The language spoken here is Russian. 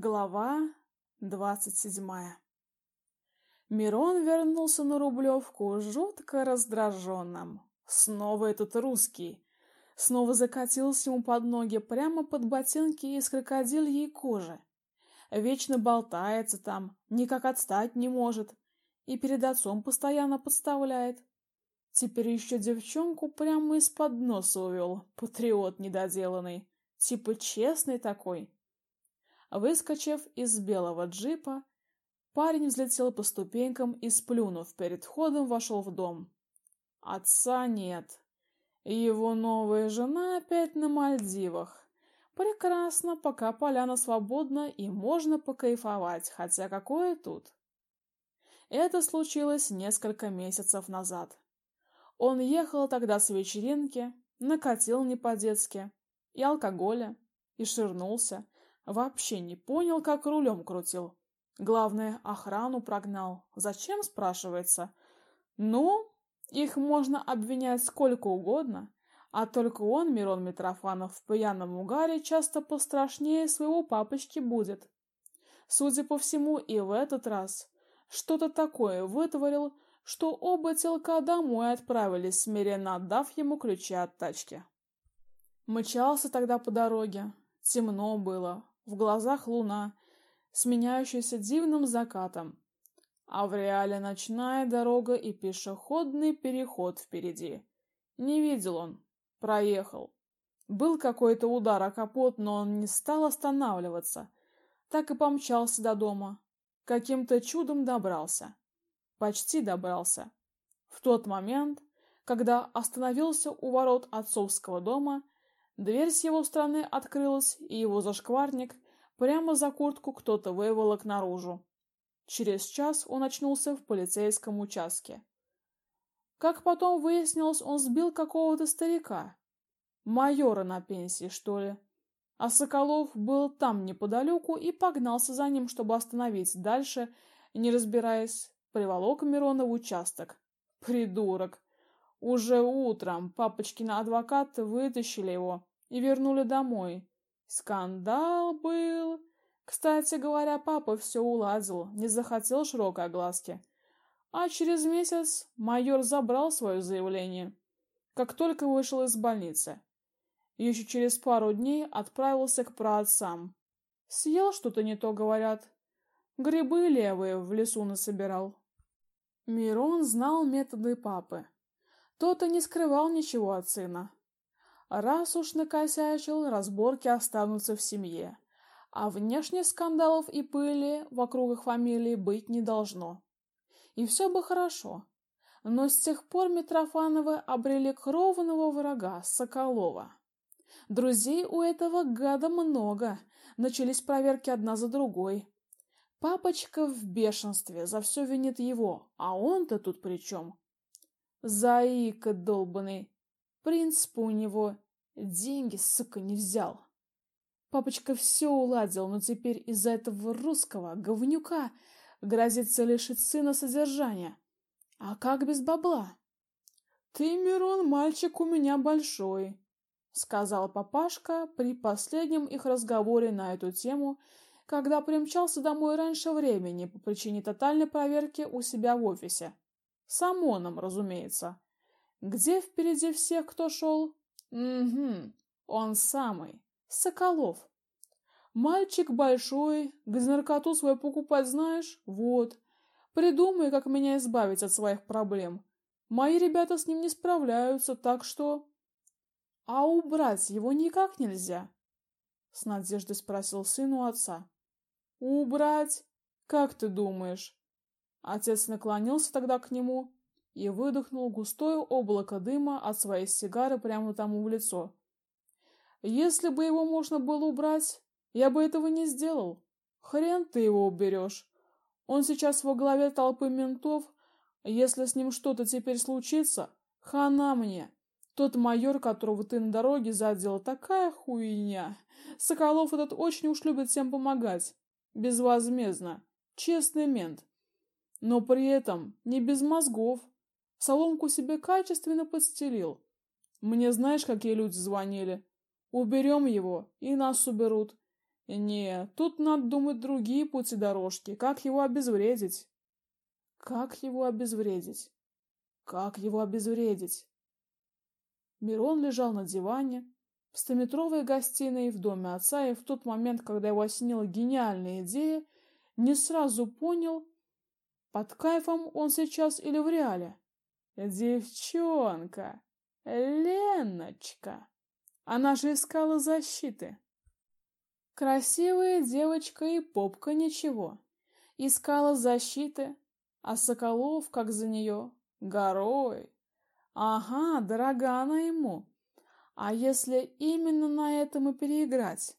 Глава двадцать седьмая Мирон вернулся на Рублевку жутко раздраженным. Снова этот русский. Снова закатился ему под ноги прямо под ботинки из крокодильей кожи. Вечно болтается там, никак отстать не может. И перед отцом постоянно подставляет. Теперь еще девчонку прямо из-под носа увел, патриот недоделанный. Типа честный такой. Выскочив из белого джипа, парень взлетел по ступенькам и, сплюнув перед входом, вошел в дом. Отца нет. Его новая жена опять на Мальдивах. Прекрасно, пока поляна свободна и можно покайфовать, хотя какое тут. Это случилось несколько месяцев назад. Он ехал тогда с вечеринки, накатил не по-детски, и алкоголя, и ширнулся, Вообще не понял, как рулем крутил. Главное, охрану прогнал. Зачем, спрашивается? Ну, их можно обвинять сколько угодно, а только он, Мирон Митрофанов, в пьяном угаре часто пострашнее своего папочки будет. Судя по всему, и в этот раз что-то такое вытворил, что оба телка домой отправились, смиренно отдав ему ключи от тачки. Мчался тогда по дороге. Темно было, в глазах луна, сменяющаяся дивным закатом, а в реале ночная дорога и пешеходный переход впереди. Не видел он, проехал. Был какой-то удар о капот, но он не стал останавливаться. Так и помчался до дома. Каким-то чудом добрался. Почти добрался. В тот момент, когда остановился у ворот отцовского дома, Дверь с его стороны открылась, и его зашкварник прямо за куртку кто-то выволок наружу. Через час он очнулся в полицейском участке. Как потом выяснилось, он сбил какого-то старика, майора на пенсии, что ли. А Соколов был там неподалеку и погнался за ним, чтобы остановить. Дальше, не разбираясь, приволок Мирона в участок. Придурок. Уже утром папочкина адвокаты вытащили его и вернули домой. Скандал был. Кстати говоря, папа все уладил, не захотел широкой огласки. А через месяц майор забрал свое заявление, как только вышел из больницы. Еще через пару дней отправился к праотцам. Съел что-то не то, говорят. Грибы левые в лесу насобирал. Мирон знал методы папы. Тот и не скрывал ничего от сына. Раз уж накосячил, разборки останутся в семье, а внешних скандалов и пыли вокруг их фамилии быть не должно. И все бы хорошо. Но с тех пор Митрофановы обрели кровного врага Соколова. Друзей у этого гада много, начались проверки одна за другой. Папочка в бешенстве, за все винит его, а он-то тут при чем? Заика долбаный, Принципа у него деньги, сука, не взял. Папочка все уладил, но теперь из-за этого русского говнюка грозится лишить сына содержания. А как без бабла? Ты, Мирон, мальчик у меня большой, сказал папашка при последнем их разговоре на эту тему, когда примчался домой раньше времени по причине тотальной проверки у себя в офисе. С ОМОНом, разумеется. Где впереди всех кто шел? Угу, он самый, Соколов. Мальчик большой, где наркоту свою покупать знаешь? Вот. Придумай, как меня избавить от своих проблем. Мои ребята с ним не справляются, так что... А убрать его никак нельзя? С надеждой спросил сын у отца. Убрать? Как ты думаешь? Отец наклонился тогда к нему и выдохнул густое облако дыма от своей сигары прямо тому в лицо. Если бы его можно было убрать, я бы этого не сделал. Хрен ты его уберешь. Он сейчас во главе толпы ментов. Если с ним что-то теперь случится, хана мне. Тот майор, которого ты на дороге задел, такая хуйня. Соколов этот очень уж любит всем помогать. Безвозмездно. Честный мент. Но при этом не без мозгов. Соломку себе качественно подстелил. Мне знаешь, какие люди звонили? Уберем его, и нас уберут. Не, тут надо думать другие пути дорожки, как его обезвредить. Как его обезвредить? Как его обезвредить? Мирон лежал на диване в стометровой гостиной в доме отца и в тот момент, когда его осенила гениальная идея, не сразу понял, под кайфом он сейчас или в реале. Девчонка, Леночка, она же искала защиты. Красивая девочка и попка ничего. Искала защиты, а Соколов, как за нее, горой. Ага, дорога она ему. А если именно на этом и переиграть?